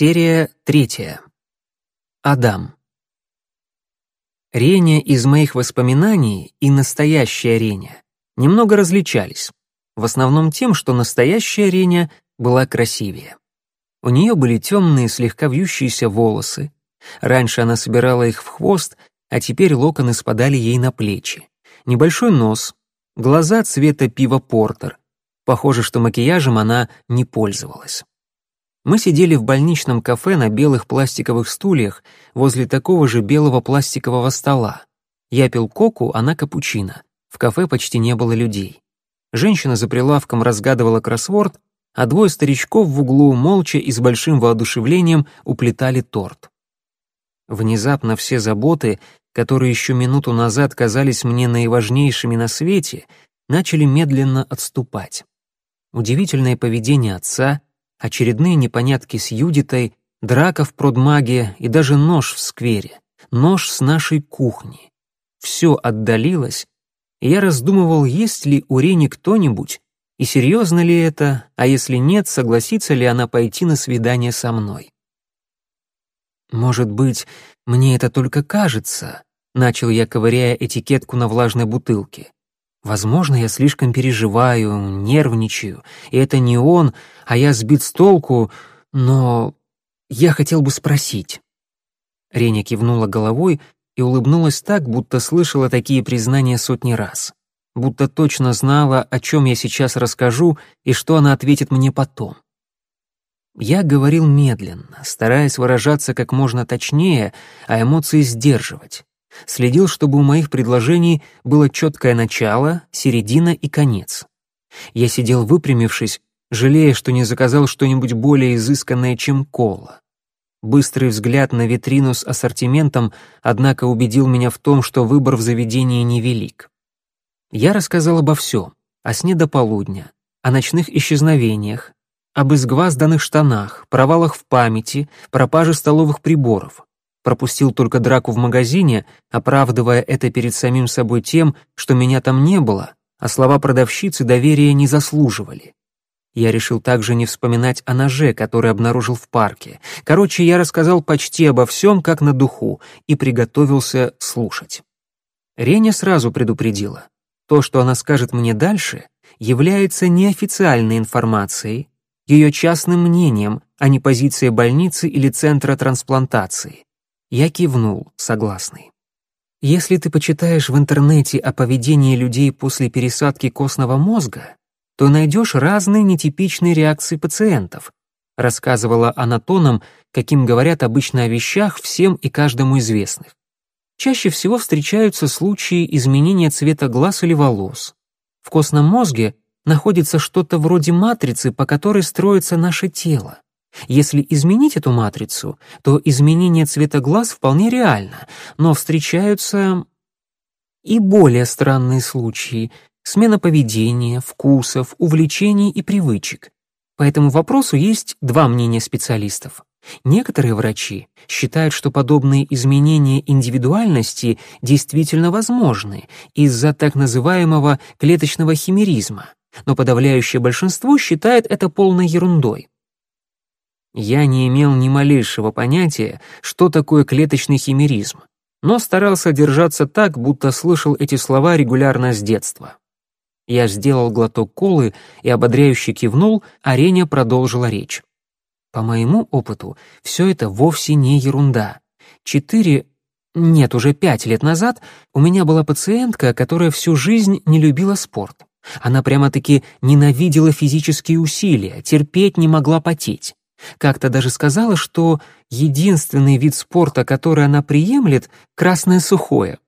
Серия третья. Адам. Реня из моих воспоминаний и настоящая Реня немного различались, в основном тем, что настоящая Реня была красивее. У нее были темные, слегка вьющиеся волосы. Раньше она собирала их в хвост, а теперь локоны спадали ей на плечи. Небольшой нос, глаза цвета пива портер. Похоже, что макияжем она не пользовалась. Мы сидели в больничном кафе на белых пластиковых стульях возле такого же белого пластикового стола. Я пил коку, она капучино. В кафе почти не было людей. Женщина за прилавком разгадывала кроссворд, а двое старичков в углу молча и с большим воодушевлением уплетали торт. Внезапно все заботы, которые еще минуту назад казались мне наиважнейшими на свете, начали медленно отступать. Удивительное поведение отца, очередные непонятки с Юдитой, драка в продмаге и даже нож в сквере, нож с нашей кухни. Все отдалилось, и я раздумывал, есть ли у Рени кто-нибудь, и серьезно ли это, а если нет, согласится ли она пойти на свидание со мной. «Может быть, мне это только кажется», — начал я, ковыряя этикетку на влажной бутылке. «Возможно, я слишком переживаю, нервничаю, и это не он, а я сбит с толку, но я хотел бы спросить». Реня кивнула головой и улыбнулась так, будто слышала такие признания сотни раз будто точно знала, о чем я сейчас расскажу и что она ответит мне потом. Я говорил медленно, стараясь выражаться как можно точнее, а эмоции сдерживать. Следил, чтобы у моих предложений было четкое начало, середина и конец. Я сидел выпрямившись, жалея, что не заказал что-нибудь более изысканное, чем кола. Быстрый взгляд на витрину с ассортиментом, однако, убедил меня в том, что выбор в заведении невелик. Я рассказал обо всем, о сне до полудня, о ночных исчезновениях, об изгвазданных штанах, провалах в памяти, пропаже столовых приборов. Пропустил только драку в магазине, оправдывая это перед самим собой тем, что меня там не было, а слова продавщицы доверия не заслуживали. Я решил также не вспоминать о ноже, который обнаружил в парке. Короче, я рассказал почти обо всем, как на духу, и приготовился слушать. Реня сразу предупредила. То, что она скажет мне дальше, является неофициальной информацией, ее частным мнением, а не позицией больницы или центра трансплантации. Я кивнул, согласный. Если ты почитаешь в интернете о поведении людей после пересадки костного мозга, то найдешь разные нетипичные реакции пациентов, рассказывала она тоном, каким говорят обычно о вещах всем и каждому известных. Чаще всего встречаются случаи изменения цвета глаз или волос. В костном мозге находится что-то вроде матрицы, по которой строится наше тело. Если изменить эту матрицу, то изменение цвета глаз вполне реально, но встречаются и более странные случаи — смена поведения, вкусов, увлечений и привычек. По этому вопросу есть два мнения специалистов. Некоторые врачи считают, что подобные изменения индивидуальности действительно возможны из-за так называемого клеточного химеризма, но подавляющее большинство считает это полной ерундой. Я не имел ни малейшего понятия, что такое клеточный химеризм, но старался держаться так, будто слышал эти слова регулярно с детства. Я сделал глоток колы и ободряюще кивнул, а Реня продолжила речь. По моему опыту, все это вовсе не ерунда. Четыре, нет, уже пять лет назад у меня была пациентка, которая всю жизнь не любила спорт. Она прямо-таки ненавидела физические усилия, терпеть не могла потеть. Как-то даже сказала, что единственный вид спорта, который она приемлет, красное сухое.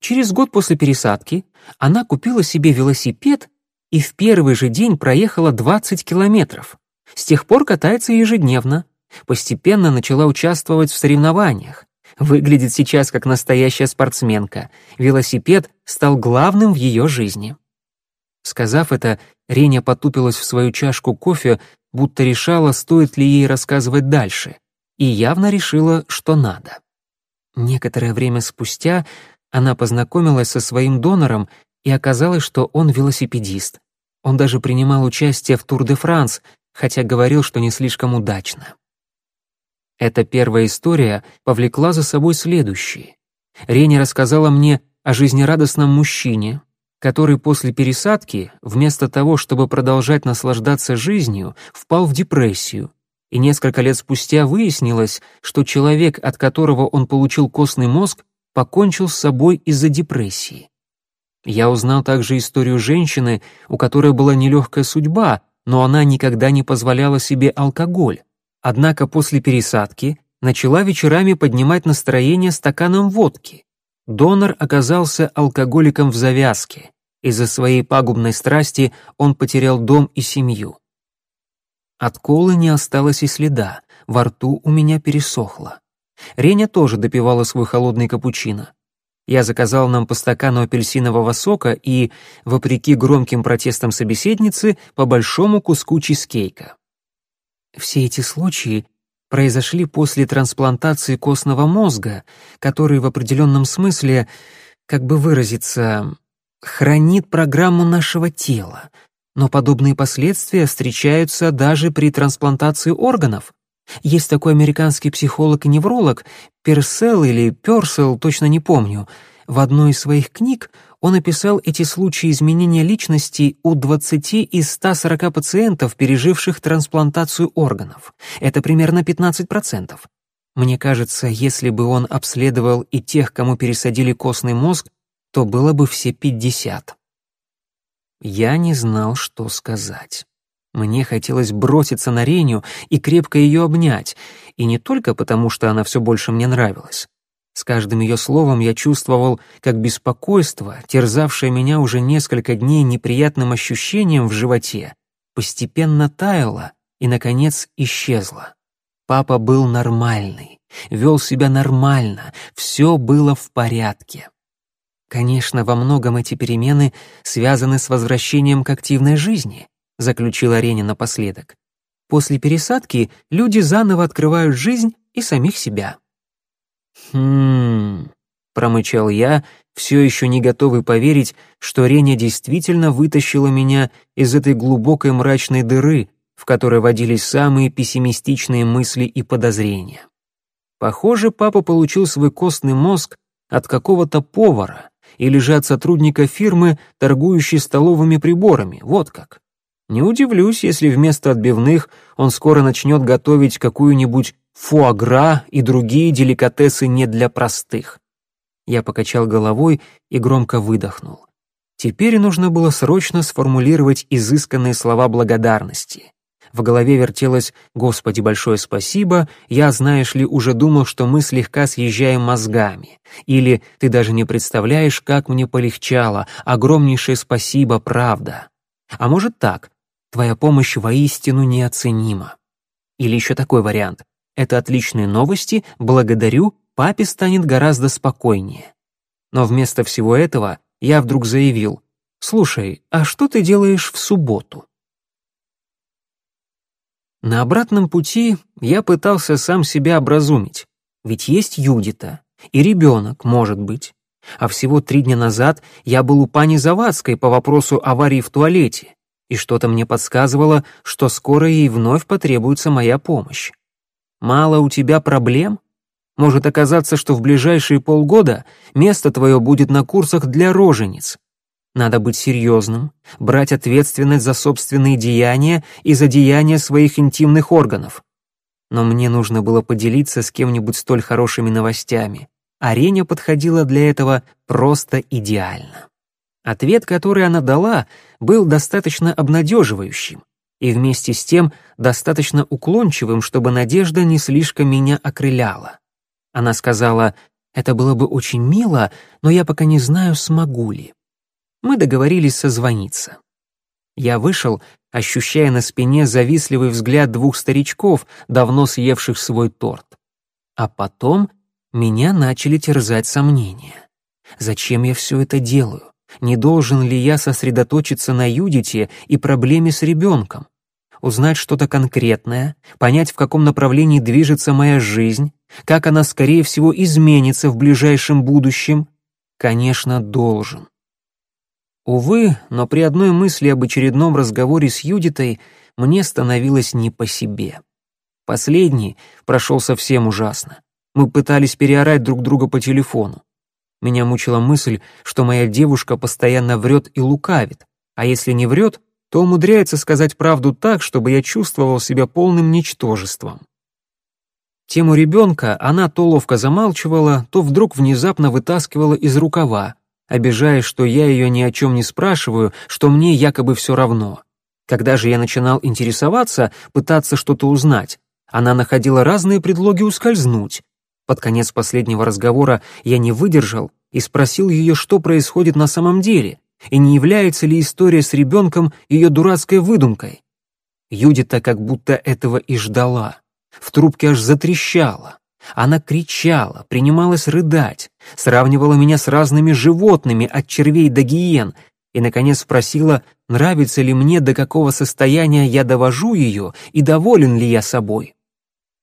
Через год после пересадки она купила себе велосипед и в первый же день проехала 20 километров. С тех пор катается ежедневно. Постепенно начала участвовать в соревнованиях. Выглядит сейчас как настоящая спортсменка. Велосипед стал главным в ее жизни. Сказав это, Реня потупилась в свою чашку кофе, будто решала, стоит ли ей рассказывать дальше, и явно решила, что надо. Некоторое время спустя она познакомилась со своим донором, и оказалось, что он велосипедист. Он даже принимал участие в Тур де Франс, хотя говорил, что не слишком удачно. Эта первая история повлекла за собой следующие. Реня рассказала мне о жизнерадостном мужчине, который после пересадки, вместо того, чтобы продолжать наслаждаться жизнью, впал в депрессию. И несколько лет спустя выяснилось, что человек, от которого он получил костный мозг, покончил с собой из-за депрессии. Я узнал также историю женщины, у которой была нелегкая судьба, но она никогда не позволяла себе алкоголь. Однако после пересадки начала вечерами поднимать настроение стаканом водки. Донор оказался алкоголиком в завязке. Из-за своей пагубной страсти он потерял дом и семью. От колы не осталось и следа, во рту у меня пересохло. Реня тоже допивала свой холодный капучино. Я заказал нам по стакану апельсинового сока и, вопреки громким протестам собеседницы, по большому куску чизкейка. Все эти случаи произошли после трансплантации костного мозга, который в определенном смысле, как бы выразиться, хранит программу нашего тела. Но подобные последствия встречаются даже при трансплантации органов. Есть такой американский психолог и невролог, Персел или Персел, точно не помню. В одной из своих книг он описал эти случаи изменения личности у 20 из 140 пациентов, переживших трансплантацию органов. Это примерно 15%. Мне кажется, если бы он обследовал и тех, кому пересадили костный мозг, то было бы все 50. Я не знал, что сказать. Мне хотелось броситься на Реню и крепко ее обнять, и не только потому, что она все больше мне нравилась. С каждым ее словом я чувствовал, как беспокойство, терзавшее меня уже несколько дней неприятным ощущением в животе, постепенно таяло и, наконец, исчезло. Папа был нормальный, вел себя нормально, все было в порядке. Конечно, во многом эти перемены связаны с возвращением к активной жизни, заключила Рени напоследок. После пересадки люди заново открывают жизнь и самих себя. «Хм...» — промычал я, все еще не готовый поверить, что Реня действительно вытащила меня из этой глубокой мрачной дыры, в которой водились самые пессимистичные мысли и подозрения. Похоже, папа получил свой костный мозг от какого-то повара или же от сотрудника фирмы, торгующей столовыми приборами, вот как. Не удивлюсь, если вместо отбивных он скоро начнет готовить какую-нибудь фуагра и другие деликатесы не для простых. Я покачал головой и громко выдохнул. Теперь нужно было срочно сформулировать изысканные слова благодарности. В голове вертелось «Господи, большое спасибо», я, знаешь ли, уже думал, что мы слегка съезжаем мозгами. Или «Ты даже не представляешь, как мне полегчало, огромнейшее спасибо, правда». А может так «Твоя помощь воистину неоценима». Или еще такой вариант это отличные новости, благодарю, папе станет гораздо спокойнее. Но вместо всего этого я вдруг заявил, «Слушай, а что ты делаешь в субботу?» На обратном пути я пытался сам себя образумить, ведь есть Юдита, и ребенок, может быть. А всего три дня назад я был у пани Завадской по вопросу аварии в туалете, и что-то мне подсказывало, что скоро ей вновь потребуется моя помощь. Мало у тебя проблем? Может оказаться, что в ближайшие полгода место твое будет на курсах для рожениц. Надо быть серьезным, брать ответственность за собственные деяния и за деяния своих интимных органов. Но мне нужно было поделиться с кем-нибудь столь хорошими новостями. Ареня подходила для этого просто идеально. Ответ, который она дала, был достаточно обнадеживающим и вместе с тем достаточно уклончивым, чтобы надежда не слишком меня окрыляла. Она сказала, «Это было бы очень мило, но я пока не знаю, смогу ли». Мы договорились созвониться. Я вышел, ощущая на спине завистливый взгляд двух старичков, давно съевших свой торт. А потом меня начали терзать сомнения. Зачем я все это делаю? Не должен ли я сосредоточиться на Юдите и проблеме с ребенком? Узнать что-то конкретное, понять, в каком направлении движется моя жизнь, как она, скорее всего, изменится в ближайшем будущем? Конечно, должен. Увы, но при одной мысли об очередном разговоре с Юдитой мне становилось не по себе. Последний прошел совсем ужасно. Мы пытались переорать друг друга по телефону. Меня мучила мысль, что моя девушка постоянно врет и лукавит, а если не врет, то умудряется сказать правду так, чтобы я чувствовал себя полным ничтожеством. Тему ребенка она то ловко замалчивала, то вдруг внезапно вытаскивала из рукава, обижаясь, что я ее ни о чем не спрашиваю, что мне якобы все равно. Когда же я начинал интересоваться, пытаться что-то узнать, она находила разные предлоги ускользнуть. Под конец последнего разговора я не выдержал и спросил ее, что происходит на самом деле, и не является ли история с ребенком ее дурацкой выдумкой. Юдита как будто этого и ждала. В трубке аж затрещало. Она кричала, принималась рыдать, сравнивала меня с разными животными, от червей до гиен, и, наконец, спросила, нравится ли мне, до какого состояния я довожу ее и доволен ли я собой.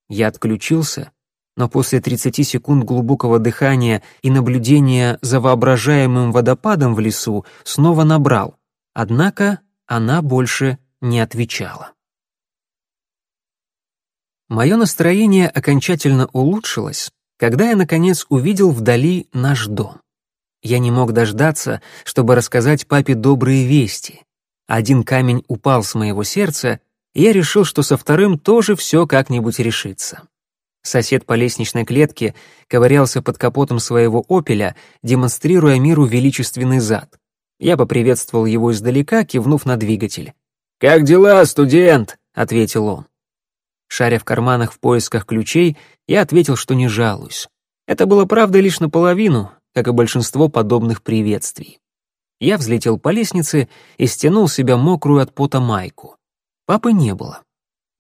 Я отключился, но после 30 секунд глубокого дыхания и наблюдения за воображаемым водопадом в лесу снова набрал, однако она больше не отвечала. Мое настроение окончательно улучшилось, когда я, наконец, увидел вдали наш дом. Я не мог дождаться, чтобы рассказать папе добрые вести. Один камень упал с моего сердца, и я решил, что со вторым тоже все как-нибудь решится. Сосед по лестничной клетке ковырялся под капотом своего «Опеля», демонстрируя миру величественный зад. Я поприветствовал его издалека, кивнув на двигатель. «Как дела, студент?» — ответил он. Шаря в карманах в поисках ключей, я ответил, что не жалуюсь. Это было правда лишь наполовину, как и большинство подобных приветствий. Я взлетел по лестнице и стянул себя мокрую от пота майку. Папы не было.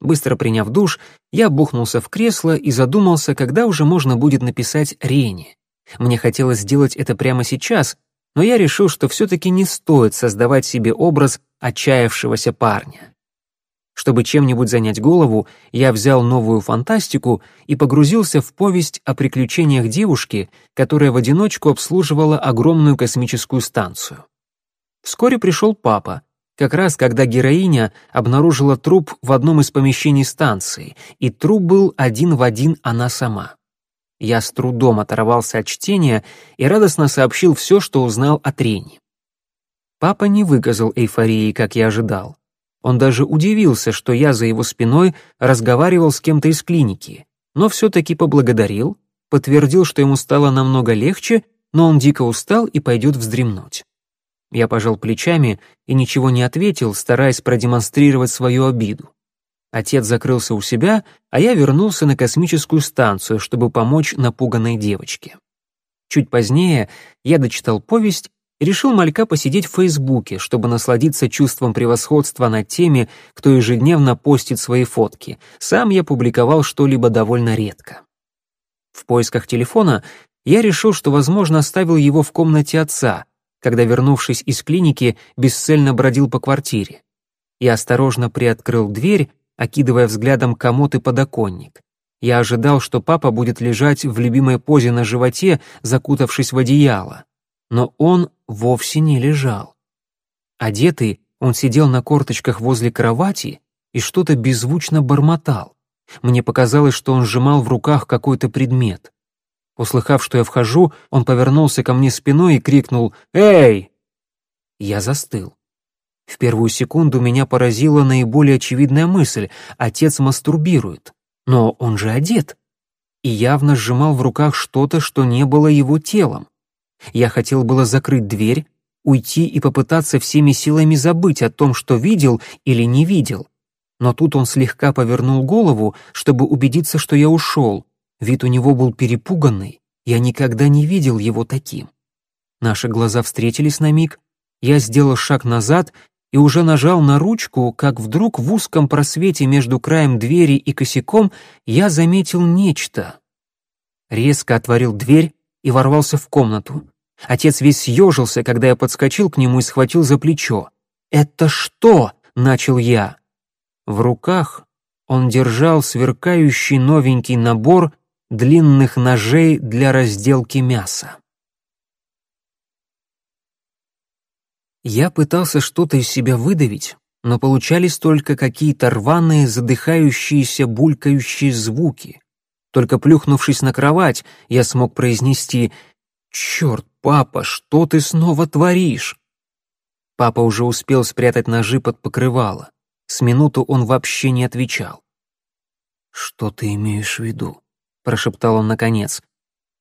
Быстро приняв душ, я бухнулся в кресло и задумался, когда уже можно будет написать Рене. Мне хотелось сделать это прямо сейчас, но я решил, что все-таки не стоит создавать себе образ отчаявшегося парня. Чтобы чем-нибудь занять голову, я взял новую фантастику и погрузился в повесть о приключениях девушки, которая в одиночку обслуживала огромную космическую станцию. Вскоре пришел папа, как раз когда героиня обнаружила труп в одном из помещений станции, и труп был один в один она сама. Я с трудом оторвался от чтения и радостно сообщил все, что узнал о Трене. Папа не выказал эйфории, как я ожидал. Он даже удивился, что я за его спиной разговаривал с кем-то из клиники, но все-таки поблагодарил, подтвердил, что ему стало намного легче, но он дико устал и пойдет вздремнуть. Я пожал плечами и ничего не ответил, стараясь продемонстрировать свою обиду. Отец закрылся у себя, а я вернулся на космическую станцию, чтобы помочь напуганной девочке. Чуть позднее я дочитал повесть решил малька посидеть в Фейсбуке, чтобы насладиться чувством превосходства над теми, кто ежедневно постит свои фотки. Сам я публиковал что-либо довольно редко. В поисках телефона я решил, что, возможно, оставил его в комнате отца, когда, вернувшись из клиники, бесцельно бродил по квартире. Я осторожно приоткрыл дверь, окидывая взглядом комод и подоконник. Я ожидал, что папа будет лежать в любимой позе на животе, закутавшись в одеяло но он вовсе не лежал. Одетый, он сидел на корточках возле кровати и что-то беззвучно бормотал. Мне показалось, что он сжимал в руках какой-то предмет. Услыхав, что я вхожу, он повернулся ко мне спиной и крикнул «Эй!». Я застыл. В первую секунду меня поразила наиболее очевидная мысль — отец мастурбирует. Но он же одет. И явно сжимал в руках что-то, что не было его телом. Я хотел было закрыть дверь, уйти и попытаться всеми силами забыть о том, что видел или не видел. Но тут он слегка повернул голову, чтобы убедиться, что я ушел. Вид у него был перепуганный, я никогда не видел его таким. Наши глаза встретились на миг, я сделал шаг назад и уже нажал на ручку, как вдруг в узком просвете между краем двери и косяком я заметил нечто. Резко отворил дверь и ворвался в комнату. Отец весь съежился, когда я подскочил к нему и схватил за плечо. «Это что?» — начал я. В руках он держал сверкающий новенький набор длинных ножей для разделки мяса. Я пытался что-то из себя выдавить, но получались только какие-то рваные, задыхающиеся, булькающие звуки. Только плюхнувшись на кровать, я смог произнести «Черт, папа, что ты снова творишь?» Папа уже успел спрятать ножи под покрывало. С минуту он вообще не отвечал. «Что ты имеешь в виду?» — прошептал он наконец.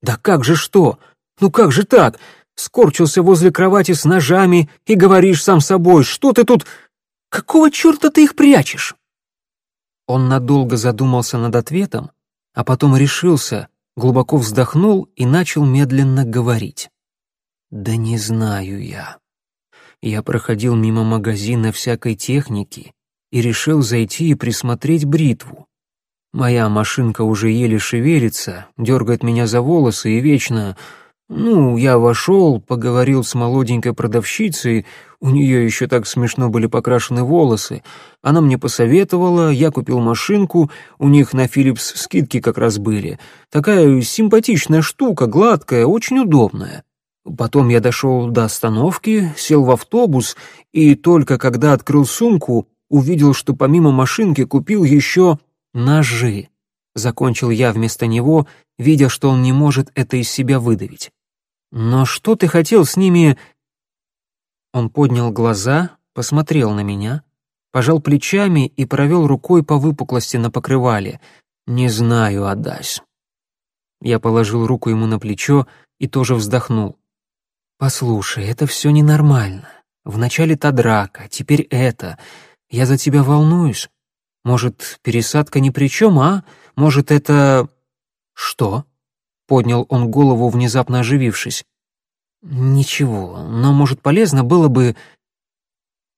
«Да как же что? Ну как же так? Скорчился возле кровати с ножами и говоришь сам собой, что ты тут... Какого черта ты их прячешь?» Он надолго задумался над ответом, а потом решился, глубоко вздохнул и начал медленно говорить. «Да не знаю я. Я проходил мимо магазина всякой техники и решил зайти и присмотреть бритву. Моя машинка уже еле шевелится, дергает меня за волосы и вечно... Ну, я вошел, поговорил с молоденькой продавщицей, у нее еще так смешно были покрашены волосы. Она мне посоветовала, я купил машинку, у них на Philips скидки как раз были. Такая симпатичная штука, гладкая, очень удобная. Потом я дошел до остановки, сел в автобус, и только когда открыл сумку, увидел, что помимо машинки купил еще ножи. Закончил я вместо него, видя, что он не может это из себя выдавить. «Но что ты хотел с ними...» Он поднял глаза, посмотрел на меня, пожал плечами и провел рукой по выпуклости на покрывале. «Не знаю, Адась». Я положил руку ему на плечо и тоже вздохнул. «Послушай, это все ненормально. Вначале та драка, теперь это. Я за тебя волнуюсь. Может, пересадка ни при чем, а? Может, это...» «Что?» — поднял он голову, внезапно оживившись. «Ничего, но, может, полезно было бы...»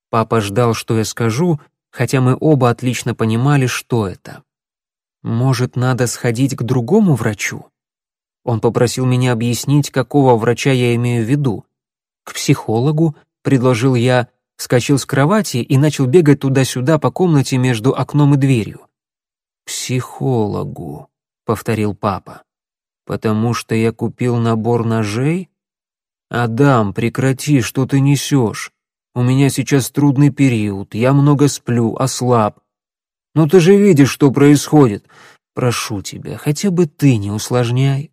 Папа ждал, что я скажу, хотя мы оба отлично понимали, что это. «Может, надо сходить к другому врачу?» Он попросил меня объяснить, какого врача я имею в виду. «К психологу», — предложил я, вскочил с кровати и начал бегать туда-сюда по комнате между окном и дверью. «Психологу», — повторил папа. «Потому что я купил набор ножей?» «Адам, прекрати, что ты несешь. У меня сейчас трудный период, я много сплю, ослаб. Но ты же видишь, что происходит. Прошу тебя, хотя бы ты не усложняй».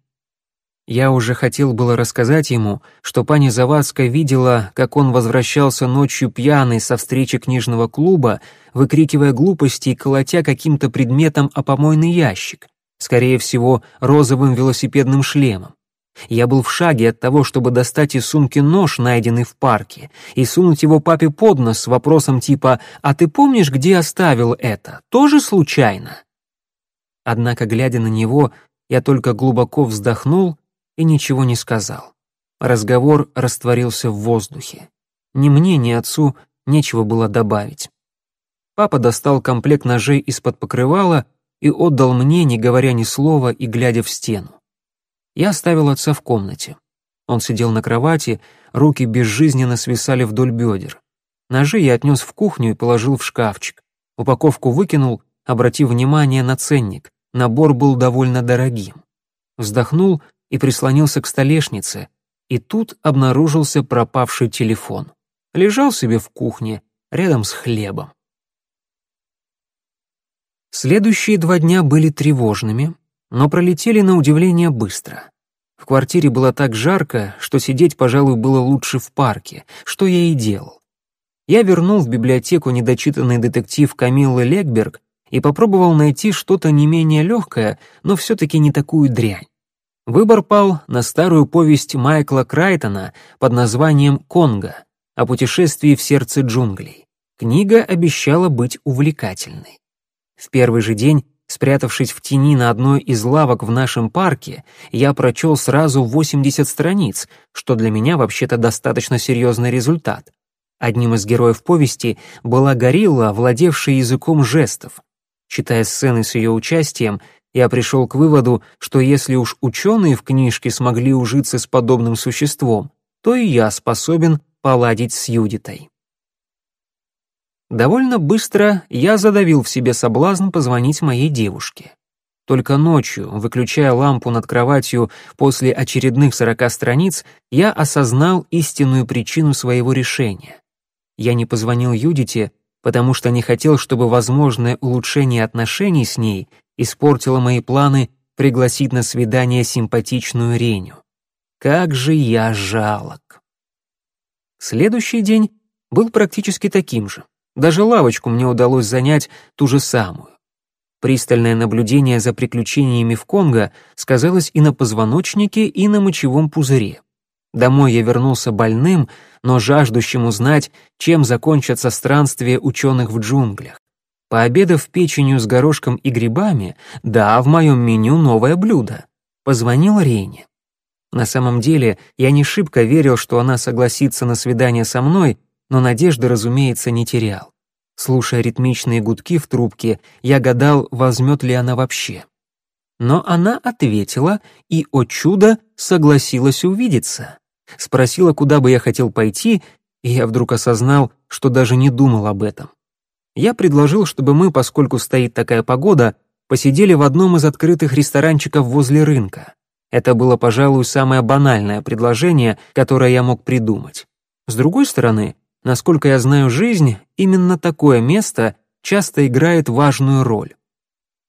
Я уже хотел было рассказать ему, что пани Завадская видела, как он возвращался ночью пьяный со встречи книжного клуба, выкрикивая глупости и колотя каким-то предметом о помойный ящик, скорее всего, розовым велосипедным шлемом. Я был в шаге от того, чтобы достать из сумки нож, найденный в парке, и сунуть его папе под нос с вопросом типа «А ты помнишь, где оставил это? Тоже случайно?» Однако, глядя на него, я только глубоко вздохнул и ничего не сказал. Разговор растворился в воздухе. Ни мне, ни отцу нечего было добавить. Папа достал комплект ножей из-под покрывала и отдал мне, не говоря ни слова и глядя в стену. Я оставил отца в комнате. Он сидел на кровати, руки безжизненно свисали вдоль бедер. Ножи я отнес в кухню и положил в шкафчик. Упаковку выкинул, обратив внимание на ценник. Набор был довольно дорогим. Вздохнул и прислонился к столешнице, и тут обнаружился пропавший телефон. Лежал себе в кухне, рядом с хлебом. Следующие два дня были тревожными, но пролетели на удивление быстро. В квартире было так жарко, что сидеть, пожалуй, было лучше в парке, что я и делал. Я вернул в библиотеку недочитанный детектив Камиллы Легберг и попробовал найти что-то не менее легкое, но все-таки не такую дрянь. Выбор пал на старую повесть Майкла Крайтона под названием «Конго» о путешествии в сердце джунглей. Книга обещала быть увлекательной. В первый же день, спрятавшись в тени на одной из лавок в нашем парке, я прочел сразу 80 страниц, что для меня вообще-то достаточно серьезный результат. Одним из героев повести была горилла, владевшая языком жестов. Читая сцены с ее участием, я пришел к выводу, что если уж ученые в книжке смогли ужиться с подобным существом, то и я способен поладить с Юдитой. Довольно быстро я задавил в себе соблазн позвонить моей девушке. Только ночью, выключая лампу над кроватью после очередных сорока страниц, я осознал истинную причину своего решения. Я не позвонил Юдите, потому что не хотел, чтобы возможное улучшение отношений с ней испортило мои планы пригласить на свидание симпатичную Реню. Как же я жалок. Следующий день был практически таким же. Даже лавочку мне удалось занять ту же самую. Пристальное наблюдение за приключениями в Конго сказалось и на позвоночнике, и на мочевом пузыре. Домой я вернулся больным, но жаждущим узнать, чем закончатся странствия ученых в джунглях. Пообедав печенью с горошком и грибами, да, в моем меню новое блюдо. Позвонил Рене. На самом деле, я не шибко верил, что она согласится на свидание со мной, но надежды, разумеется, не терял. Слушая ритмичные гудки в трубке, я гадал, возьмет ли она вообще. Но она ответила и, о чудо, согласилась увидеться. Спросила, куда бы я хотел пойти, и я вдруг осознал, что даже не думал об этом. Я предложил, чтобы мы, поскольку стоит такая погода, посидели в одном из открытых ресторанчиков возле рынка. Это было, пожалуй, самое банальное предложение, которое я мог придумать. С другой стороны, насколько я знаю жизнь, именно такое место часто играет важную роль.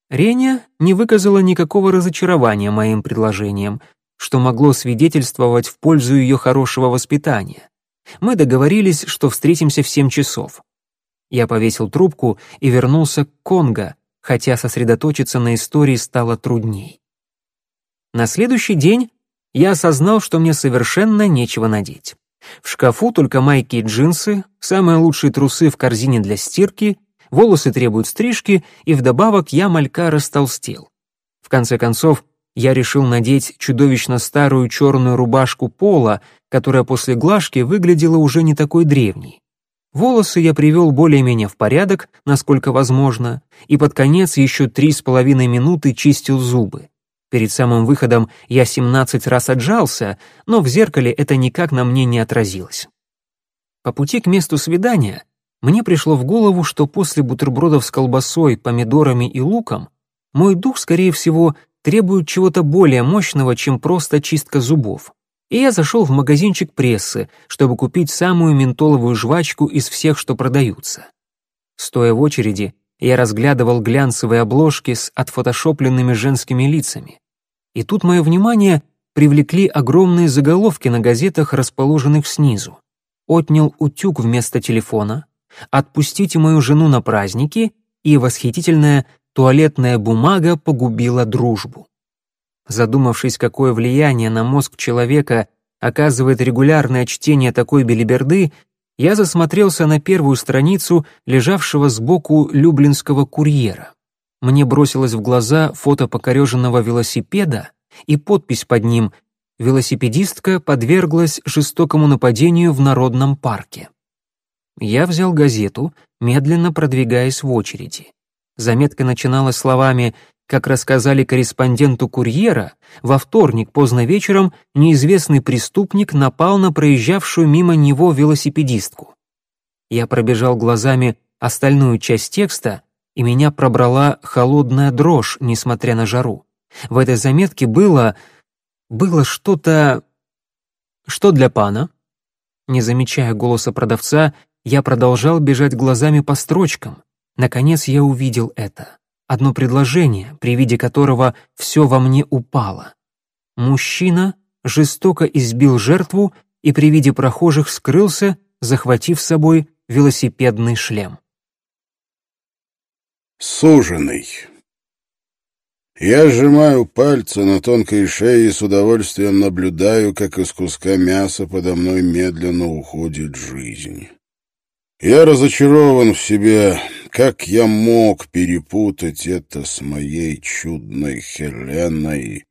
Реня не выказала никакого разочарования моим предложением, что могло свидетельствовать в пользу ее хорошего воспитания. Мы договорились, что встретимся в семь часов. Я повесил трубку и вернулся к Конго, хотя сосредоточиться на истории стало трудней. На следующий день я осознал, что мне совершенно нечего надеть. В шкафу только майки и джинсы, самые лучшие трусы в корзине для стирки, волосы требуют стрижки, и вдобавок я малька растолстел. В конце концов, я решил надеть чудовищно старую черную рубашку пола, которая после глажки выглядела уже не такой древней. Волосы я привел более-менее в порядок, насколько возможно, и под конец еще три с половиной минуты чистил зубы. Перед самым выходом я 17 раз отжался, но в зеркале это никак на мне не отразилось. По пути к месту свидания мне пришло в голову, что после бутербродов с колбасой, помидорами и луком мой дух, скорее всего, требует чего-то более мощного, чем просто чистка зубов. И я зашел в магазинчик прессы, чтобы купить самую ментоловую жвачку из всех, что продаются. Стоя в очереди, я разглядывал глянцевые обложки с отфотошопленными женскими лицами. И тут мое внимание привлекли огромные заголовки на газетах, расположенных снизу. «Отнял утюг вместо телефона», «Отпустите мою жену на праздники» и восхитительная «Туалетная бумага погубила дружбу». Задумавшись, какое влияние на мозг человека оказывает регулярное чтение такой белиберды, я засмотрелся на первую страницу лежавшего сбоку люблинского курьера. Мне бросилось в глаза фото покореженного велосипеда и подпись под ним «Велосипедистка подверглась жестокому нападению в Народном парке». Я взял газету, медленно продвигаясь в очереди. Заметка начиналась словами как рассказали корреспонденту «Курьера», во вторник поздно вечером неизвестный преступник напал на проезжавшую мимо него велосипедистку. Я пробежал глазами остальную часть текста, и меня пробрала холодная дрожь, несмотря на жару. В этой заметке было... было что-то... Что для пана? Не замечая голоса продавца, я продолжал бежать глазами по строчкам. Наконец я увидел это одно предложение, при виде которого все во мне упало. Мужчина жестоко избил жертву и при виде прохожих скрылся, захватив с собой велосипедный шлем. Суженый. Я сжимаю пальцы на тонкой шее и с удовольствием наблюдаю, как из куска мяса подо мной медленно уходит жизнь. Я разочарован в себе, как я мог перепутать это с моей чудной Хеленой.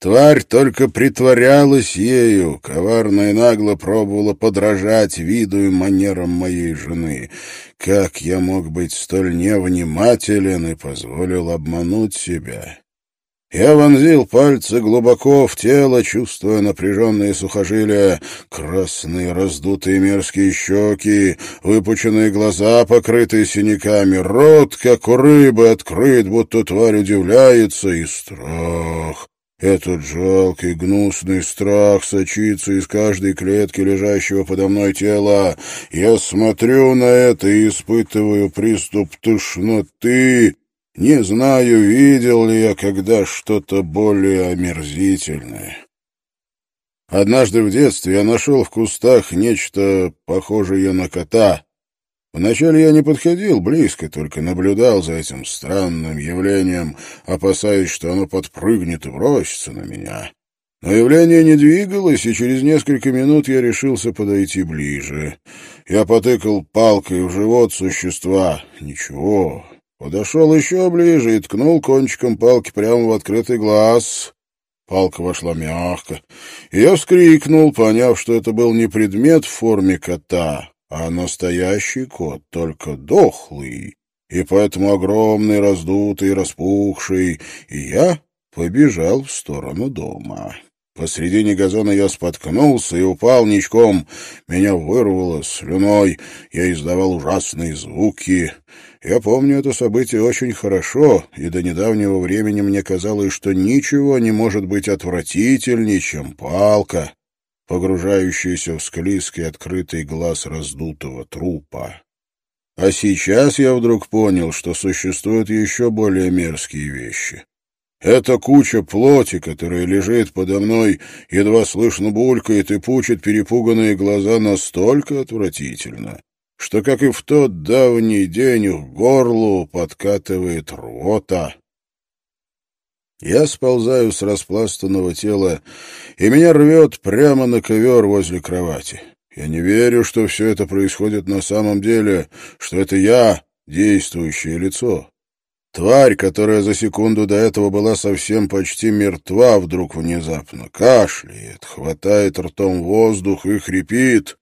Тварь только притворялась ею, коварно и нагло пробовала подражать виду и манерам моей жены. Как я мог быть столь невнимателен и позволил обмануть себя? Я вонзил пальцы глубоко в тело, чувствуя напряженные сухожилия, красные раздутые мерзкие щеки, выпученные глаза, покрытые синяками, рот, как у рыбы, открыт, будто тварь удивляется, и страх. Этот жалкий, гнусный страх сочится из каждой клетки лежащего подо мной тела. Я смотрю на это и испытываю приступ тошноты. Не знаю, видел ли я когда что-то более омерзительное. Однажды в детстве я нашел в кустах нечто похожее на кота. Вначале я не подходил близко, только наблюдал за этим странным явлением, опасаясь, что оно подпрыгнет и бросится на меня. Но явление не двигалось, и через несколько минут я решился подойти ближе. Я потыкал палкой в живот существа. Ничего. Подошел еще ближе и ткнул кончиком палки прямо в открытый глаз. Палка вошла мягко, я вскрикнул, поняв, что это был не предмет в форме кота, а настоящий кот, только дохлый, и поэтому огромный, раздутый, распухший, и я побежал в сторону дома. Посредине газона я споткнулся и упал ничком. Меня вырвало слюной, я издавал ужасные звуки. Я помню это событие очень хорошо, и до недавнего времени мне казалось, что ничего не может быть отвратительнее, чем палка, погружающаяся в склизкий открытый глаз раздутого трупа. А сейчас я вдруг понял, что существуют еще более мерзкие вещи. Эта куча плоти, которая лежит подо мной, едва слышно булькает и пучит перепуганные глаза настолько отвратительно, что, как и в тот давний день, в горлу подкатывает рвота. Я сползаю с распластанного тела, и меня рвет прямо на ковер возле кровати. Я не верю, что все это происходит на самом деле, что это я, действующее лицо. Тварь, которая за секунду до этого была совсем почти мертва, вдруг внезапно кашляет, хватает ртом воздух и хрипит.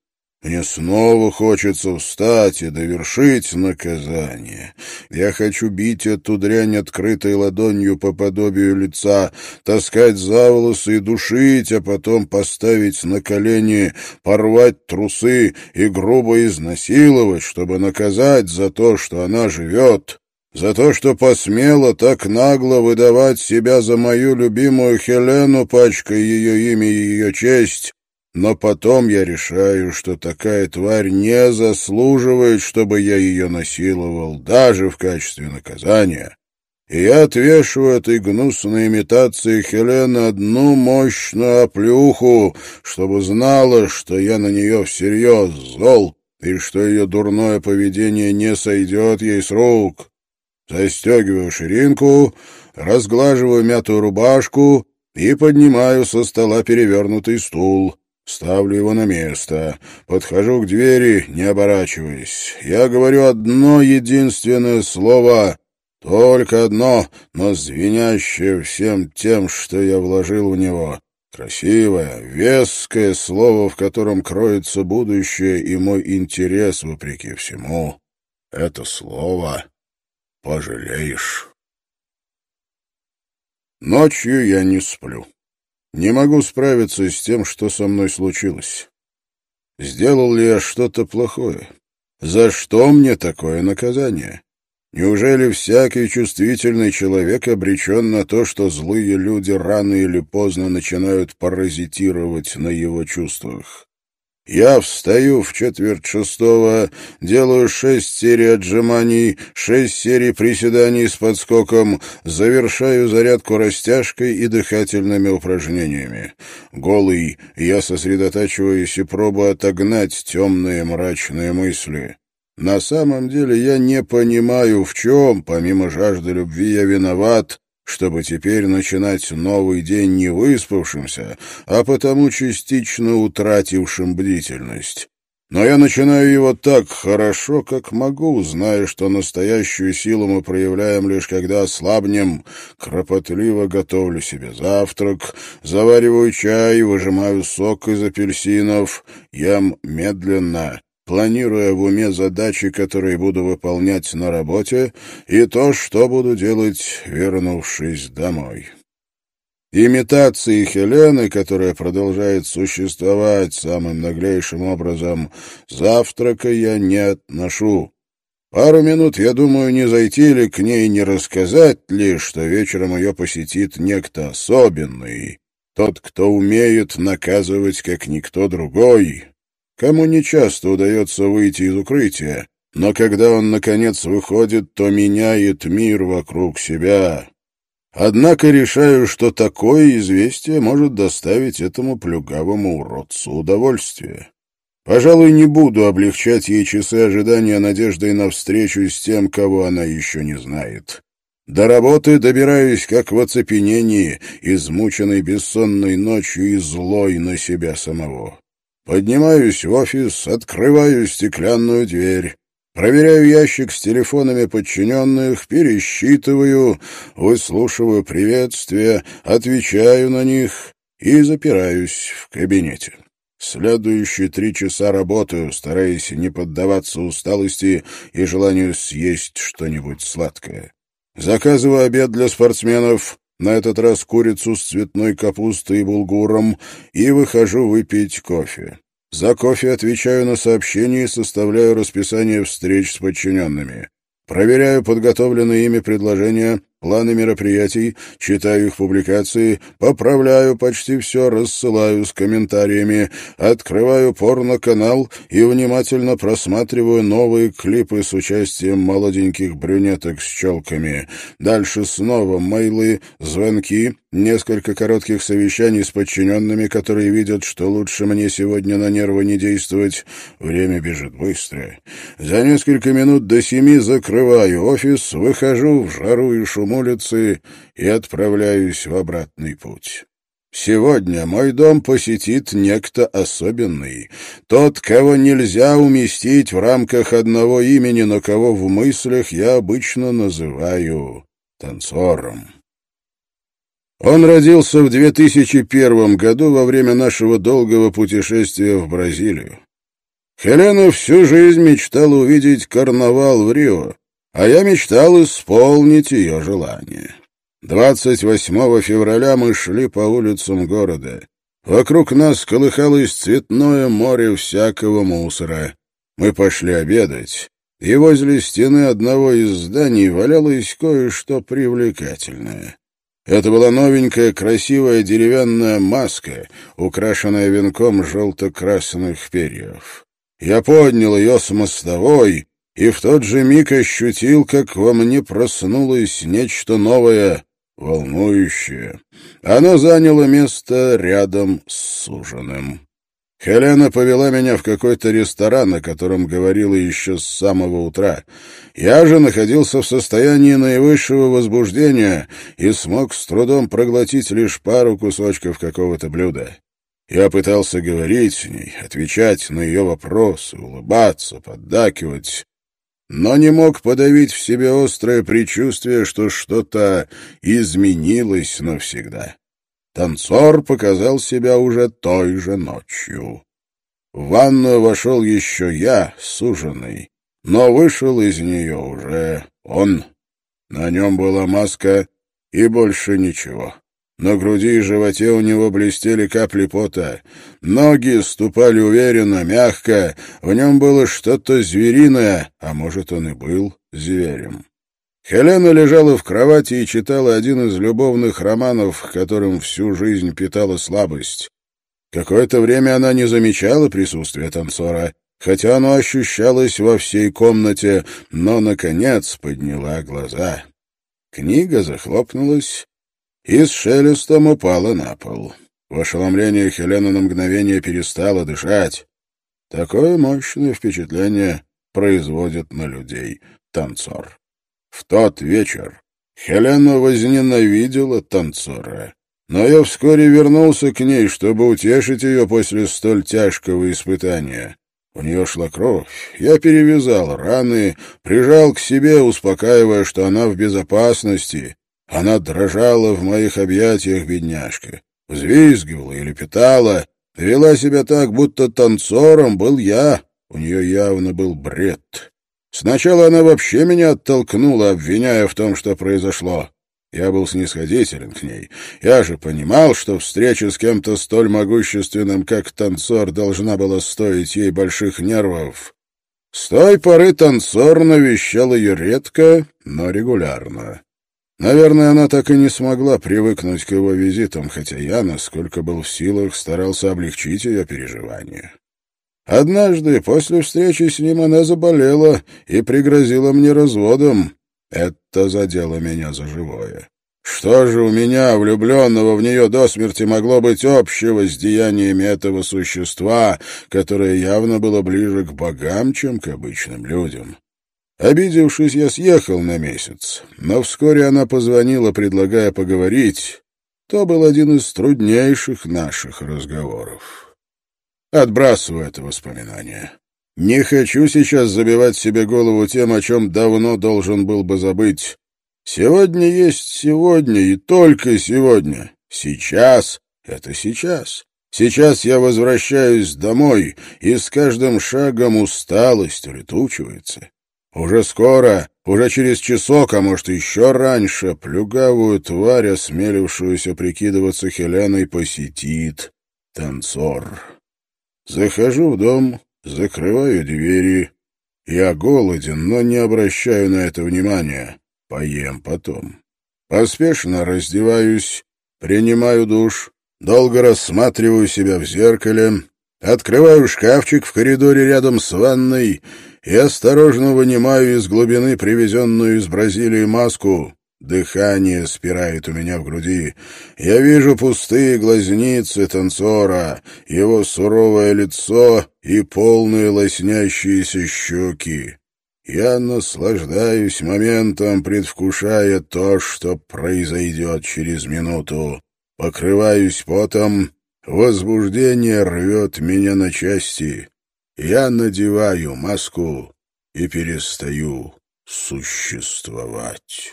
Мне снова хочется встать и довершить наказание. Я хочу бить эту дрянь открытой ладонью по подобию лица, таскать за волосы и душить, а потом поставить на колени, порвать трусы и грубо изнасиловать, чтобы наказать за то, что она живет за то, что посмела так нагло выдавать себя за мою любимую Хелену, пачкая ее имя и ее честь. Но потом я решаю, что такая тварь не заслуживает, чтобы я ее насиловал, даже в качестве наказания. И я отвешиваю этой гнусной имитации Хелены одну мощную оплюху, чтобы знала, что я на нее всерьез зол, и что ее дурное поведение не сойдет ей с рук. Застегиваю ширинку, разглаживаю мятую рубашку и поднимаю со стола перевернутый стул. Ставлю его на место. Подхожу к двери, не оборачиваясь. Я говорю одно единственное слово, только одно, но звенящее всем тем, что я вложил в него. Красивое, веское слово, в котором кроется будущее и мой интерес вопреки всему. Это слово пожалеешь. Ночью я не сплю. Не могу справиться с тем, что со мной случилось. Сделал ли я что-то плохое? За что мне такое наказание? Неужели всякий чувствительный человек обречен на то, что злые люди рано или поздно начинают паразитировать на его чувствах? Я встаю в четверть шестого, делаю шесть серий отжиманий, шесть серий приседаний с подскоком, завершаю зарядку растяжкой и дыхательными упражнениями. Голый, я сосредотачиваюсь и пробую отогнать темные мрачные мысли. На самом деле я не понимаю, в чем, помимо жажды любви, я виноват, чтобы теперь начинать новый день не выспавшимся, а потому частично утратившим бдительность. Но я начинаю его так хорошо, как могу, зная, что настоящую силу мы проявляем лишь когда ослабнем. Кропотливо готовлю себе завтрак, завариваю чай, выжимаю сок из апельсинов, ем медленно, планируя в уме задачи, которые буду выполнять на работе, и то, что буду делать, вернувшись домой. Имитации Хелены, которая продолжает существовать самым наглейшим образом, завтрака я не отношу. Пару минут, я думаю, не зайти ли к ней, не рассказать ли, что вечером ее посетит некто особенный, тот, кто умеет наказывать, как никто другой, кому нечасто удается выйти из укрытия, но когда он, наконец, выходит, то меняет мир вокруг себя. Однако решаю, что такое известие может доставить этому плюгавому уродцу удовольствие. Пожалуй, не буду облегчать ей часы ожидания надеждой на встречу с тем, кого она еще не знает. До работы добираюсь, как в оцепенении, измученной бессонной ночью и злой на себя самого. Поднимаюсь в офис, открываю стеклянную дверь, проверяю ящик с телефонами подчиненных, пересчитываю, выслушиваю приветствия, отвечаю на них и запираюсь в кабинете. Следующие три часа работаю, стараясь не поддаваться усталости и желанию съесть что-нибудь сладкое. Заказываю обед для спортсменов, на этот раз курицу с цветной капустой и булгуром, и выхожу выпить кофе. За кофе отвечаю на сообщения и составляю расписание встреч с подчиненными. Проверяю подготовленные ими предложения, планы мероприятий, читаю их публикации, поправляю почти все, рассылаю с комментариями, открываю порно-канал и внимательно просматриваю новые клипы с участием молоденьких брюнеток с челками. Дальше снова мейлы, звонки, несколько коротких совещаний с подчиненными, которые видят, что лучше мне сегодня на нервы не действовать. Время бежит быстро. За несколько минут до семи закрываю офис, выхожу в жару и шум улицы и отправляюсь в обратный путь. Сегодня мой дом посетит некто особенный, тот, кого нельзя уместить в рамках одного имени, но кого в мыслях я обычно называю танцором. Он родился в 2001 году во время нашего долгого путешествия в Бразилию. Хелена всю жизнь мечтала увидеть карнавал в Рио, а я мечтал исполнить ее желание. 28 февраля мы шли по улицам города. Вокруг нас колыхалось цветное море всякого мусора. Мы пошли обедать, и возле стены одного из зданий валялось кое-что привлекательное. Это была новенькая красивая деревянная маска, украшенная венком желто-красных перьев. Я поднял ее с мостовой и в тот же миг ощутил, как во мне проснулось нечто новое, волнующее. Оно заняло место рядом с суженым. Хелена повела меня в какой-то ресторан, о котором говорила еще с самого утра. Я же находился в состоянии наивысшего возбуждения и смог с трудом проглотить лишь пару кусочков какого-то блюда. Я пытался говорить с ней, отвечать на ее вопросы, улыбаться, поддакивать, но не мог подавить в себе острое предчувствие, что что-то изменилось навсегда. Танцор показал себя уже той же ночью. В ванную вошел еще я, суженый, но вышел из нее уже он. На нем была маска и больше ничего. На груди и животе у него блестели капли пота. Ноги ступали уверенно, мягко. В нем было что-то звериное, а может, он и был зверем. Хелена лежала в кровати и читала один из любовных романов, которым всю жизнь питала слабость. Какое-то время она не замечала присутствия танцора, хотя оно ощущалось во всей комнате, но, наконец, подняла глаза. Книга захлопнулась, и с шелестом упала на пол. В ошеломлении Хелена на мгновение перестала дышать. Такое мощное впечатление производит на людей танцор. В тот вечер Хелена возненавидела танцора. Но я вскоре вернулся к ней, чтобы утешить ее после столь тяжкого испытания. У нее шла кровь. Я перевязал раны, прижал к себе, успокаивая, что она в безопасности, она дрожала в моих объятиях, бедняжка, взвизгивала и лепетала, вела себя так, будто танцором был я. У нее явно был бред. Сначала она вообще меня оттолкнула, обвиняя в том, что произошло. Я был снисходителен к ней. Я же понимал, что встреча с кем-то столь могущественным, как танцор, должна была стоить ей больших нервов. С той поры танцор навещал ее редко, но регулярно. Наверное, она так и не смогла привыкнуть к его визитам, хотя я, насколько был в силах, старался облегчить ее переживания. Однажды, после встречи с ним, она заболела и пригрозила мне разводом. Это задело меня за живое. Что же у меня, влюбленного в нее до смерти, могло быть общего с деяниями этого существа, которое явно было ближе к богам, чем к обычным людям? Обидевшись, я съехал на месяц, но вскоре она позвонила, предлагая поговорить. То был один из труднейших наших разговоров. Отбрасываю это воспоминание. Не хочу сейчас забивать себе голову тем, о чем давно должен был бы забыть. Сегодня есть сегодня и только сегодня. Сейчас — это сейчас. Сейчас я возвращаюсь домой, и с каждым шагом усталость улетучивается. Уже скоро, уже через часок, а может, еще раньше, плюгавую тварь, осмелившуюся прикидываться Хеленой, посетит танцор. Захожу в дом, закрываю двери. Я голоден, но не обращаю на это внимания. Поем потом. Поспешно раздеваюсь, принимаю душ, долго рассматриваю себя в зеркале, открываю шкафчик в коридоре рядом с ванной и осторожно вынимаю из глубины привезенную из Бразилии маску. Дыхание спирает у меня в груди. Я вижу пустые глазницы танцора, его суровое лицо и полные лоснящиеся щеки. Я наслаждаюсь моментом, предвкушая то, что произойдет через минуту. Покрываюсь потом, возбуждение рвет меня на части. Я надеваю маску и перестаю существовать.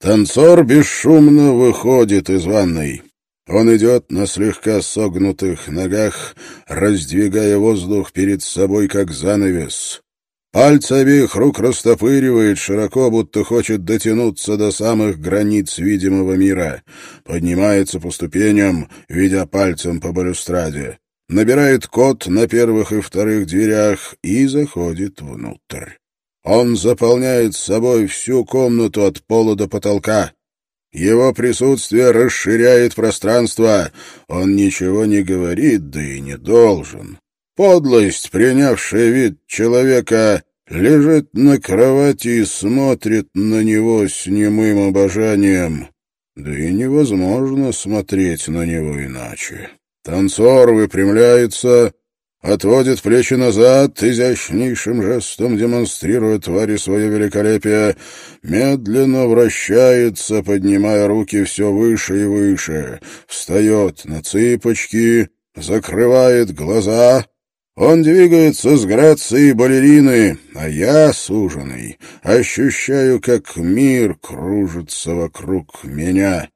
Танцор бесшумно выходит из ванной. Он идет на слегка согнутых ногах, раздвигая воздух перед собой, как занавес. Пальцы обеих рук растопыривает широко, будто хочет дотянуться до самых границ видимого мира. Поднимается по ступеням, ведя пальцем по балюстраде. Набирает код на первых и вторых дверях и заходит внутрь. Он заполняет собой всю комнату от пола до потолка. Его присутствие расширяет пространство. Он ничего не говорит, да и не должен. Подлость, принявшая вид человека, лежит на кровати и смотрит на него с немым обожанием. Да и невозможно смотреть на него иначе. Танцор выпрямляется, отводит плечи назад, изящнейшим жестом демонстрируя твари свое великолепие, медленно вращается, поднимая руки все выше и выше, встает на цыпочки, закрывает глаза он двигается с грацией балерины, а я, суженый, ощущаю, как мир кружится вокруг меня.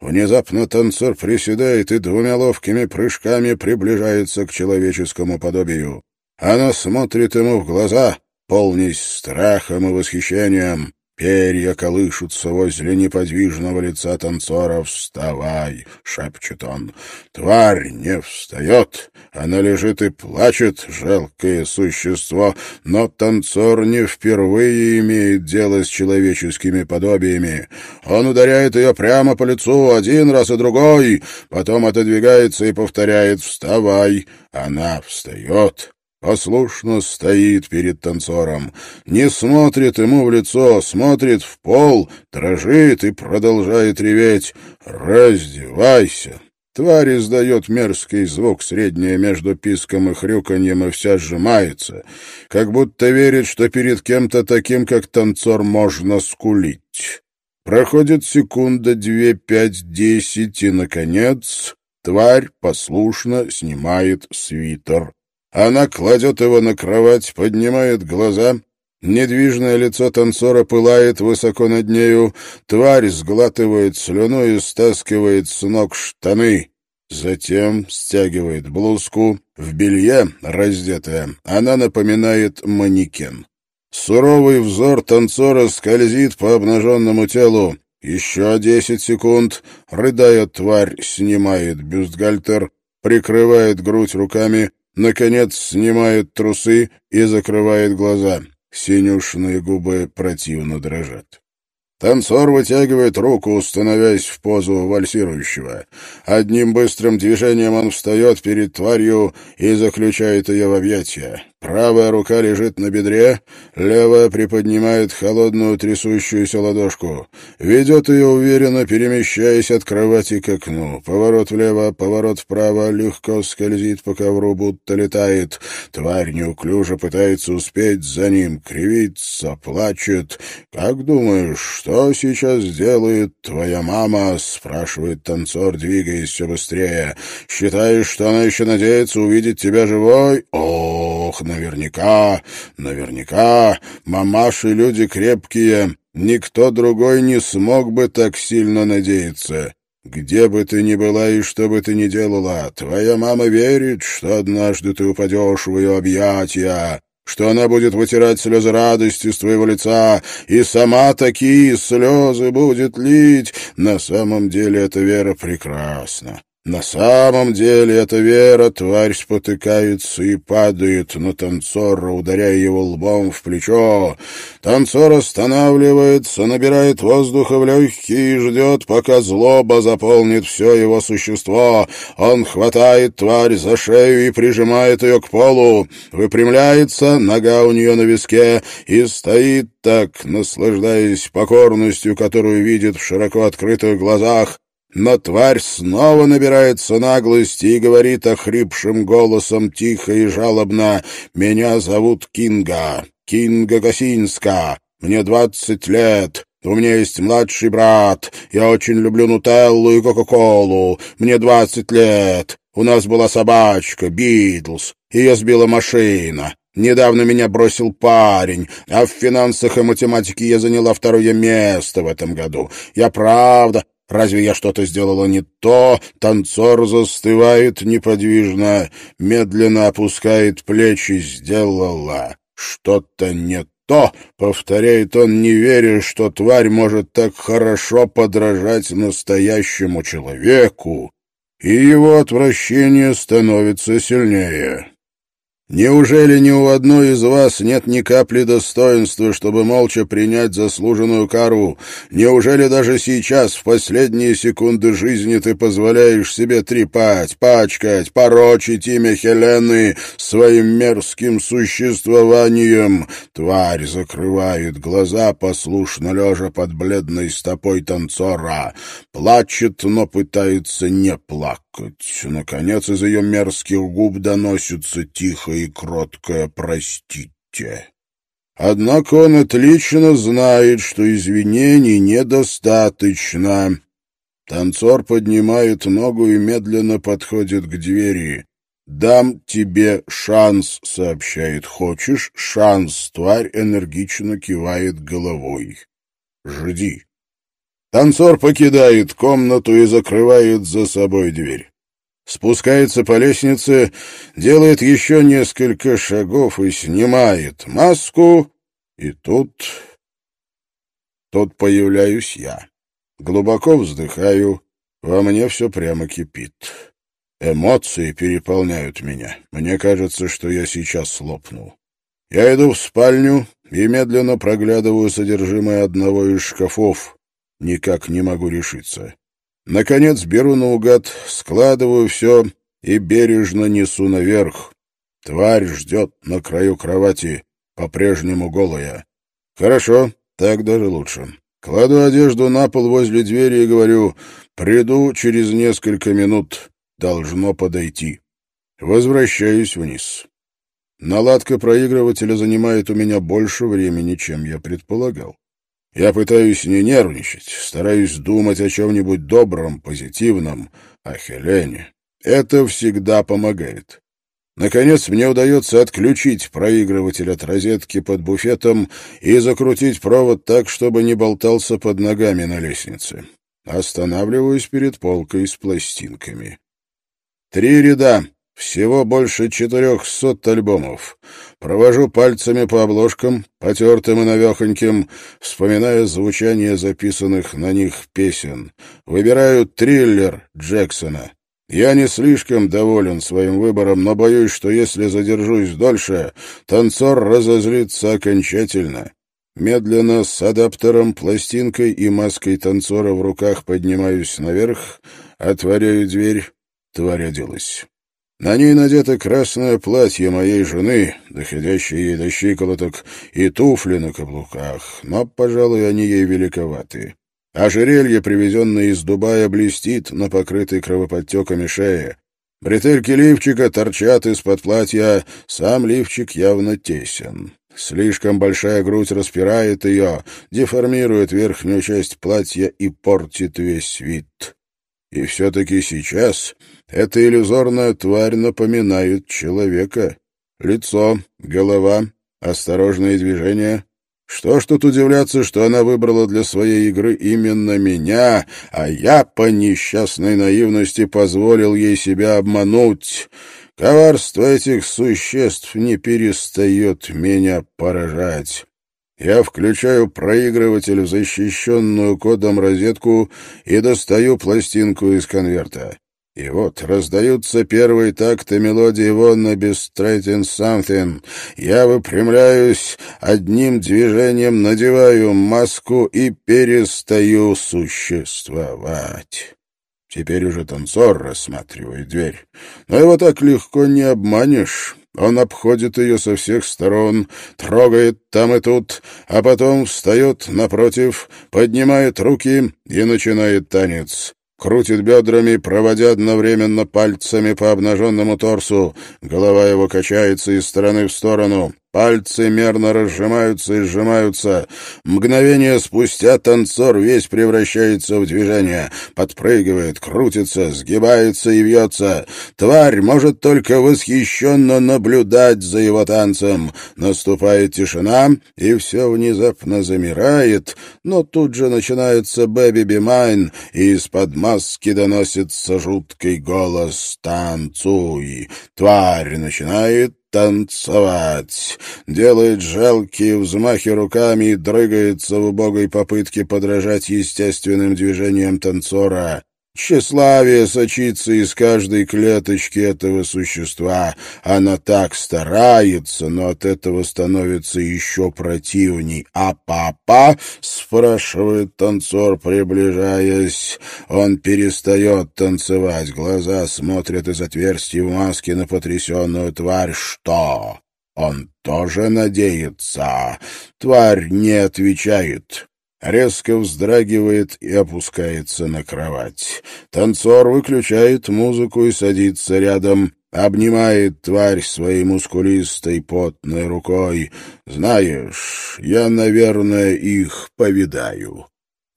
Внезапно танцор приседает и двумя ловкими прыжками приближается к человеческому подобию. Она смотрит ему в глаза, полнясь страхом и восхищением. Перья колышутся возле неподвижного лица танцора. «Вставай!» — шепчет он. Тварь не встает. Она лежит и плачет, жалкое существо. Но танцор не впервые имеет дело с человеческими подобиями. Он ударяет ее прямо по лицу один раз и другой, потом отодвигается и повторяет «Вставай!» Она встает послушно стоит перед танцором, не смотрит ему в лицо, смотрит в пол, дрожит и продолжает реветь «Раздевайся!». Тварь издает мерзкий звук, среднее между писком и хрюканьем, и вся сжимается, как будто верит, что перед кем-то таким, как танцор, можно скулить. Проходит секунда, две, пять, десять, и, наконец, тварь послушно снимает свитер. Она кладет его на кровать, поднимает глаза. Недвижное лицо танцора пылает высоко над нею. Тварь сглатывает слюну и стаскивает с ног штаны. Затем стягивает блузку. В белье, раздетая, она напоминает манекен. Суровый взор танцора скользит по обнаженному телу. Еще десять секунд. Рыдая тварь, снимает бюстгальтер, прикрывает грудь руками — наконец снимает трусы и закрывает глаза. Синюшные губы противно дрожат. Танцор вытягивает руку, становясь в позу вальсирующего. Одним быстрым движением он встает перед тварью и заключает ее в объятия. Правая рука лежит на бедре, левая приподнимает холодную трясущуюся ладошку. Ведет ее уверенно, перемещаясь от кровати к окну. Поворот влево, поворот вправо, легко скользит по ковру, будто летает. Тварь неуклюже пытается успеть за ним, кривится, плачет. «Как думаешь, что сейчас сделает твоя мама?» — спрашивает танцор, двигаясь все быстрее. «Считаешь, что она еще надеется увидеть тебя живой?» «Ох, наверняка, наверняка, мамаши люди крепкие, никто другой не смог бы так сильно надеяться. Где бы ты ни была и что бы ты ни делала, твоя мама верит, что однажды ты упадешь в ее объятия, что она будет вытирать слезы радости с твоего лица, и сама такие слезы будет лить. На самом деле эта вера прекрасна. На самом деле эта Вера, тварь, спотыкается и падает на танцора, ударяя его лбом в плечо. Танцор останавливается, набирает воздуха в легкие и ждет, пока злоба заполнит все его существо. Он хватает тварь за шею и прижимает ее к полу, выпрямляется, нога у нее на виске, и стоит так, наслаждаясь покорностью, которую видит в широко открытых глазах, но тварь снова набирается наглости и говорит охрипшим голосом тихо и жалобно «Меня зовут Кинга, Кинга Гасинска, мне двадцать лет». У меня есть младший брат. Я очень люблю нутеллу и кока-колу. Мне двадцать лет. У нас была собачка, Битлз. Ее сбила машина. Недавно меня бросил парень, а в финансах и математике я заняла второе место в этом году. Я правда Разве я что-то сделала не то? Танцор застывает неподвижно, медленно опускает плечи. Сделала что-то не то, повторяет он, не веря, что тварь может так хорошо подражать настоящему человеку, и его отвращение становится сильнее. Неужели ни у одной из вас нет ни капли достоинства, чтобы молча принять заслуженную кару? Неужели даже сейчас, в последние секунды жизни, ты позволяешь себе трепать, пачкать, порочить имя Хелены своим мерзким существованием? Тварь закрывает глаза, послушно лежа под бледной стопой танцора. Плачет, но пытается не плакать. Наконец из ее мерзких губ доносится тихо и кроткое «простите». Однако он отлично знает, что извинений недостаточно. Танцор поднимает ногу и медленно подходит к двери. «Дам тебе шанс», — сообщает. «Хочешь шанс?» Тварь энергично кивает головой. «Жди». Танцор покидает комнату и закрывает за собой дверь. Спускается по лестнице, делает еще несколько шагов и снимает маску, и тут... Тут появляюсь я. Глубоко вздыхаю, во мне все прямо кипит. Эмоции переполняют меня. Мне кажется, что я сейчас лопну. Я иду в спальню и медленно проглядываю содержимое одного из шкафов никак не могу решиться. Наконец беру наугад, складываю все и бережно несу наверх. Тварь ждет на краю кровати, по-прежнему голая. Хорошо, так даже лучше. Кладу одежду на пол возле двери и говорю, приду через несколько минут, должно подойти. Возвращаюсь вниз. Наладка проигрывателя занимает у меня больше времени, чем я предполагал. Я пытаюсь не нервничать, стараюсь думать о чем-нибудь добром, позитивном, о Хелене. Это всегда помогает. Наконец, мне удается отключить проигрыватель от розетки под буфетом и закрутить провод так, чтобы не болтался под ногами на лестнице. Останавливаюсь перед полкой с пластинками. Три ряда, всего больше четырехсот альбомов. Провожу пальцами по обложкам, потертым и навехоньким, вспоминая звучание записанных на них песен. Выбираю триллер Джексона. Я не слишком доволен своим выбором, но боюсь, что если задержусь дольше, танцор разозлится окончательно. Медленно с адаптером, пластинкой и маской танцора в руках поднимаюсь наверх, отворяю дверь. Тварь оделась. На ней надето красное платье моей жены, доходящее ей до щиколоток, и туфли на каблуках, но, пожалуй, они ей великоваты. Ожерелье, привезенное из Дубая, блестит на покрытой кровоподтеками шее. Бретельки лифчика торчат из-под платья, сам лифчик явно тесен. Слишком большая грудь распирает ее, деформирует верхнюю часть платья и портит весь вид. И все-таки сейчас эта иллюзорная тварь напоминает человека. Лицо, голова, осторожные движения. Что ж тут удивляться, что она выбрала для своей игры именно меня, а я по несчастной наивности позволил ей себя обмануть. Коварство этих существ не перестает меня поражать. Я включаю проигрыватель в защищенную кодом розетку и достаю пластинку из конверта. И вот раздаются первые такты мелодии Вонна без «Straighten Something». Я выпрямляюсь, одним движением надеваю маску и перестаю существовать. Теперь уже танцор рассматривает дверь. Но его так легко не обманешь. Он обходит ее со всех сторон, трогает там и тут, а потом встает напротив, поднимает руки и начинает танец крутит бедрами, проводя одновременно пальцами по обнаженному торсу. Голова его качается из стороны в сторону. Пальцы мерно разжимаются и сжимаются. Мгновение спустя танцор весь превращается в движение. Подпрыгивает, крутится, сгибается и вьется. Тварь может только восхищенно наблюдать за его танцем. Наступает тишина, и все внезапно замирает, но тут же начинается «Baby Be Mine», и из-под маски доносится жуткий голос «Танцуй». Тварь начинает танцевать, делает жалкие взмахи руками и дрыгается в убогой попытке подражать естественным движениям танцора. Тщеславие сочится из каждой клеточки этого существа. Она так старается, но от этого становится еще противней. «А папа?» — спрашивает танцор, приближаясь. Он перестает танцевать. Глаза смотрят из отверстий в маске на потрясенную тварь. «Что?» Он тоже надеется. Тварь не отвечает резко вздрагивает и опускается на кровать. Танцор выключает музыку и садится рядом, обнимает тварь своей мускулистой потной рукой. «Знаешь, я, наверное, их повидаю».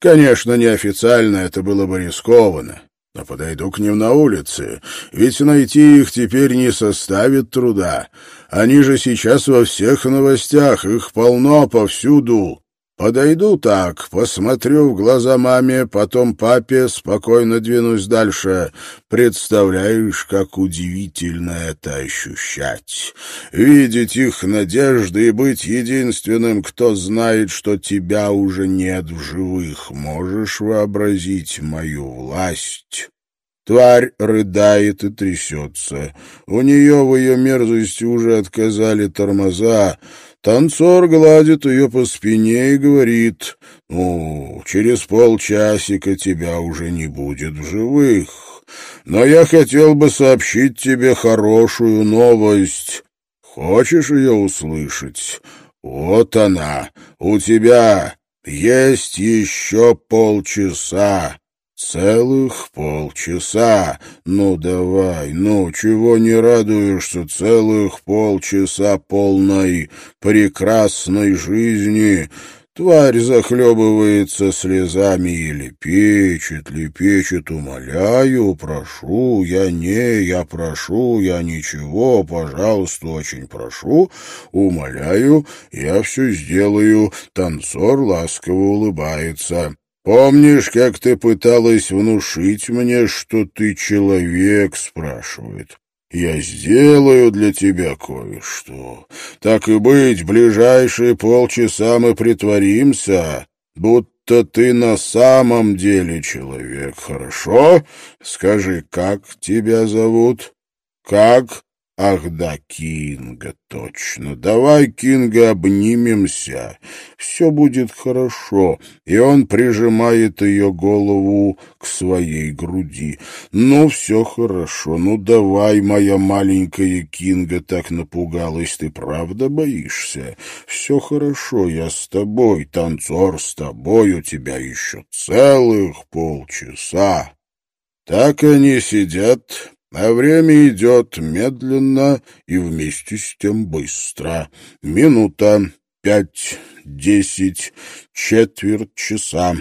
Конечно, неофициально это было бы рискованно, но подойду к ним на улице, ведь найти их теперь не составит труда. Они же сейчас во всех новостях, их полно повсюду. Подойду так, посмотрю в глаза маме, потом папе, спокойно двинусь дальше. Представляешь, как удивительно это ощущать. Видеть их надежды и быть единственным, кто знает, что тебя уже нет в живых. Можешь вообразить мою власть?» Тварь рыдает и трясется. У нее в ее мерзости уже отказали тормоза, Танцор гладит ее по спине и говорит, «Ну, через полчасика тебя уже не будет в живых, но я хотел бы сообщить тебе хорошую новость. Хочешь ее услышать? Вот она, у тебя есть еще полчаса». «Целых полчаса! Ну, давай, ну, чего не радуешься? Целых полчаса полной прекрасной жизни!» Тварь захлебывается слезами и лепечет, лепечет, умоляю, прошу, я не, я прошу, я ничего, пожалуйста, очень прошу, умоляю, я все сделаю. Танцор ласково улыбается. «Помнишь, как ты пыталась внушить мне, что ты человек?» — спрашивает. «Я сделаю для тебя кое-что. Так и быть, ближайшие полчаса мы притворимся, будто ты на самом деле человек, хорошо? Скажи, как тебя зовут? Как? Ах да, Кинга, точно. Давай, Кинга, обнимемся. Все будет хорошо. И он прижимает ее голову к своей груди. Ну, все хорошо. Ну, давай, моя маленькая Кинга, так напугалась. Ты правда боишься? Все хорошо, я с тобой. Танцор с тобой. У тебя еще целых полчаса. Так они сидят а время идет медленно и вместе с тем быстро. Минута, пять, десять, четверть часа.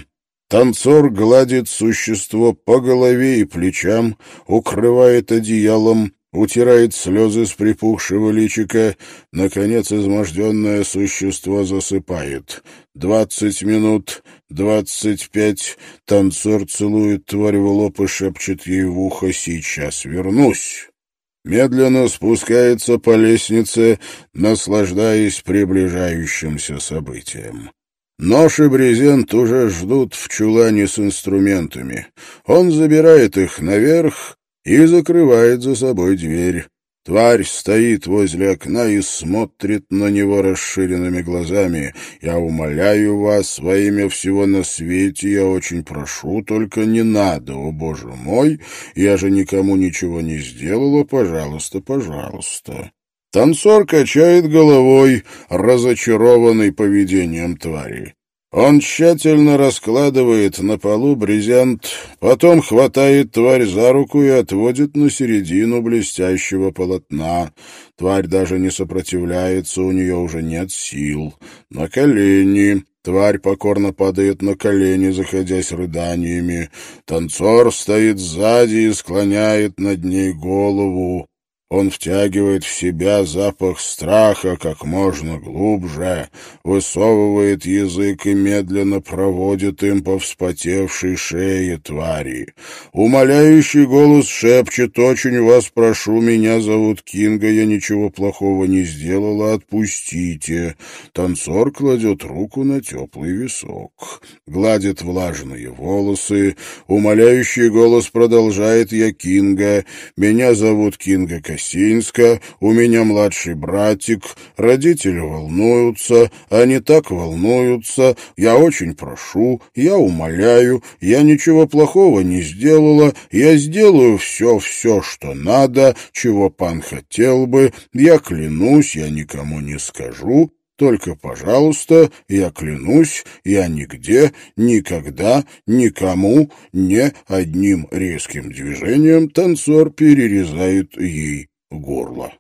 Танцор гладит существо по голове и плечам, укрывает одеялом, утирает слезы с припухшего личика. Наконец изможденное существо засыпает. Двадцать минут, двадцать пять. Танцор целует тварь в лоб и шепчет ей в ухо «Сейчас вернусь». Медленно спускается по лестнице, наслаждаясь приближающимся событием. Нож и брезент уже ждут в чулане с инструментами. Он забирает их наверх и закрывает за собой дверь. Тварь стоит возле окна и смотрит на него расширенными глазами. Я умоляю вас во имя всего на свете, я очень прошу, только не надо, о боже мой, я же никому ничего не сделала, пожалуйста, пожалуйста. Танцор качает головой, разочарованный поведением твари. Он тщательно раскладывает на полу брезент, потом хватает тварь за руку и отводит на середину блестящего полотна. Тварь даже не сопротивляется, у нее уже нет сил. На колени. Тварь покорно падает на колени, заходясь рыданиями. Танцор стоит сзади и склоняет над ней голову. Он втягивает в себя запах страха как можно глубже, высовывает язык и медленно проводит им по вспотевшей шее твари. Умоляющий голос шепчет «Очень вас прошу, меня зовут Кинга, я ничего плохого не сделала, отпустите». Танцор кладет руку на теплый висок, гладит влажные волосы. Умоляющий голос продолжает «Я Кинга, меня зовут Кинга Косинска, у меня младший братик, родители волнуются, они так волнуются, я очень прошу, я умоляю, я ничего плохого не сделала, я сделаю все-все, что надо, чего пан хотел бы, я клянусь, я никому не скажу, только, пожалуйста, я клянусь, я нигде, никогда, никому, не одним резким движением танцор перерезает ей горло.